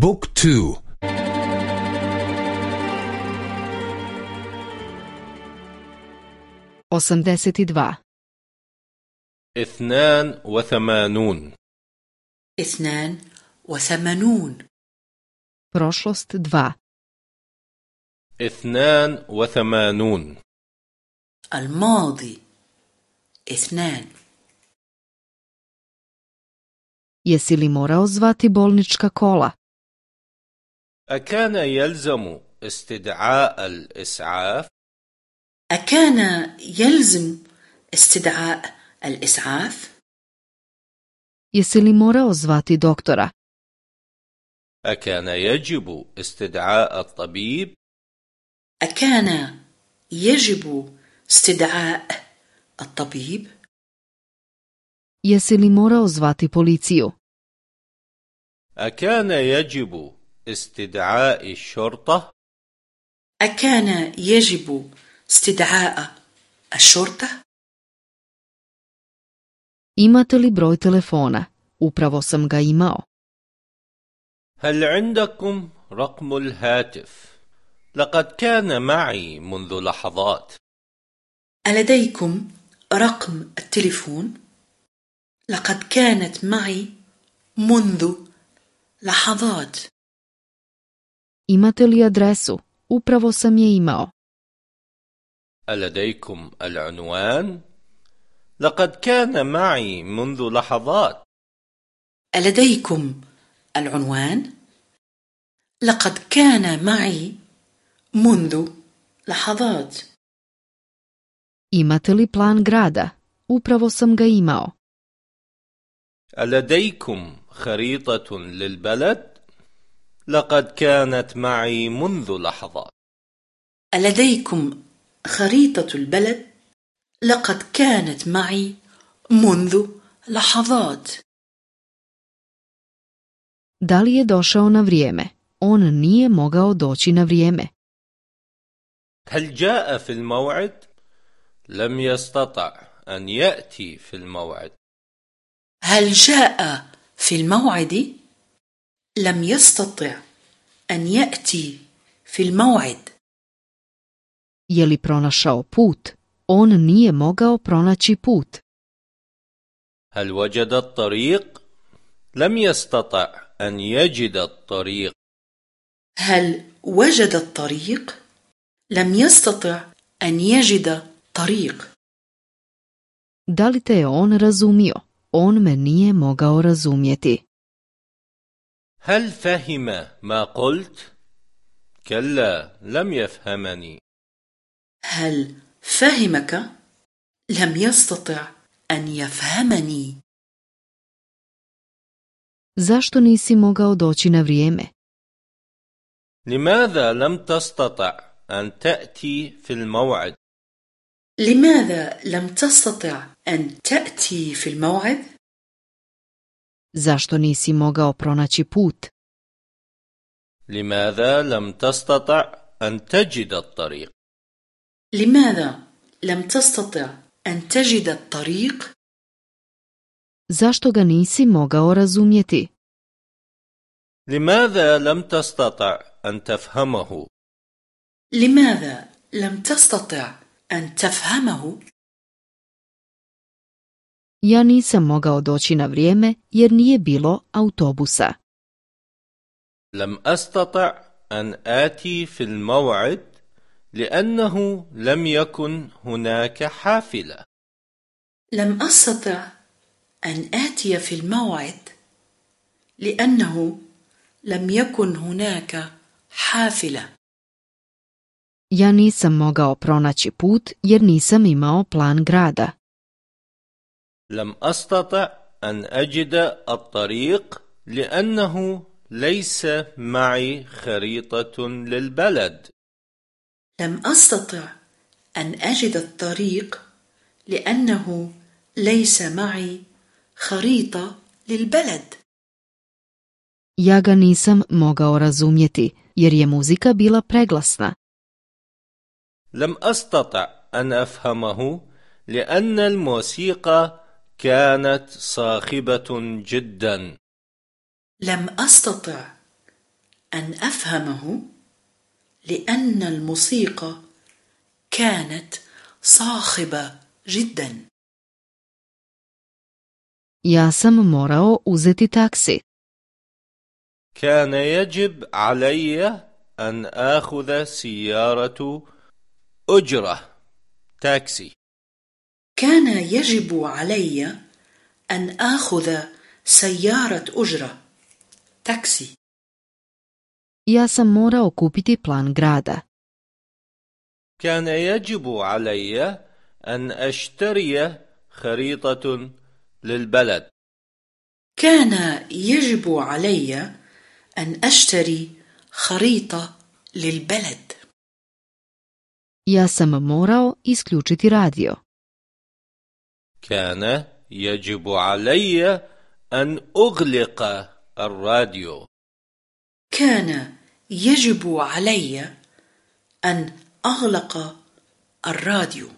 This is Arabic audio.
بوك تو osamdeset dva اثنان وثمانون اثنان وثمانون prošlost dva اثنان وثمانون الماضي اثنان Jesi li morao zvati bolnička kola? أكان يلزم استدعاء الإسعاف؟ أكان يلزم استدعاء الإسعاف؟ Jesi li morao zvati doktora? أكان يجب استدعاء الطبيب؟ أكان يجب استدعاء الطبيب؟ Jesi li morao zvati policiju? أكان يجب استدعاء الشرطة؟ أكان يجب استدعاء الشرطة؟ Imate li broj telefona? Upravo sam ga imao. هل عندكم رقم الهاتف؟ لقد كان معي منذ لحظات ألديكم رقم التليفون؟ لقد كانت معي منذ لحظات Imate li adresu? Upravo sam je imao. ألديكم العنوان؟ لقد كان معي منذ لحظات ألديكم العنوان؟ لقد كان معي منذ لحظات Imate li plan grada? Upravo sam ga imao. ألديكم خريطة للبلد؟ لقد كانت معي منذ لحظات ألديكم خريطة البلد؟ لقد كانت معي منذ لحظات Da li je došao na vrijeme? On nije mogao doći na vrijeme. هل جاء في الموعد؟ لم يستطع أن يأتي في الموعد هل جاء في الموعد؟ لم يستطع أن يأتي في الموعد Je li pronašao put? On nije mogao pronaći put. هل وجد الطريق؟ لم يستطع أن يجد الطريق هل وجد الطريق؟ لم يستطع أن يجد طريق Da li te je on razumio? On me nije mogao razumjeti. هل فهم ما قلت؟ كلا لم يفهمني هل فهمك؟ لم يستطع أن يفهمني Zašto nisi mogao doći na vrijeme? لماذا لم تستطع أن تأتي في الموعد؟ لماذا لم تستطع أن تأتي في الموعد؟ Zašto nisi mogao pronaći put? لماذا لم تستطع أن تجد الطريق؟ لماذا لم تستطع أن تجد الطريق؟ Zašto ga nisi mogao razumjeti? لماذا لم تستطع أن تفهمه؟ لماذا لم تستطع أن تفهمه؟ Ja nisam mogao doći na vrijeme jer nije bilo autobusa. لم أستطع أن آتي في الموعد لأنه لم يكن هناك حافلة لم أستطع أن آتي في الموعد لأنه لم يكن هناك حافلة Ja nisam mogao pronaći put jer nisam imao plan grada. لم أستطع أن أجد الطريق لأنه ليس معي خريطة للبلد لم أستطع أن أجد الطريق لأنه ليس معي خريطة للبلد Ja ga nisam mogao razumjeti jer je muzika bila preglasna. لم أستطع أن أفهمه لأن الموسيقى كانت صاخبة جدا. لم أستطع أن أفهمه لأن الموسيقى كانت صاخبة جدا. Ja sam morao uzeti taksi. كان يجب علي أن آخذ سيارة أجرة تاكسي. كان يجب علي أن آخذ سيارة أجرة تاكسي Ja sam morao kupiti plan grada. كان يجب علي أن أشتري خريطة للبلد كان يجب علي أن أشتري خريطة للبلد Ja sam morao isključiti radio. كان يجب علي أن أغلق الراديو. كان يجب علي أن أغلق الراديو.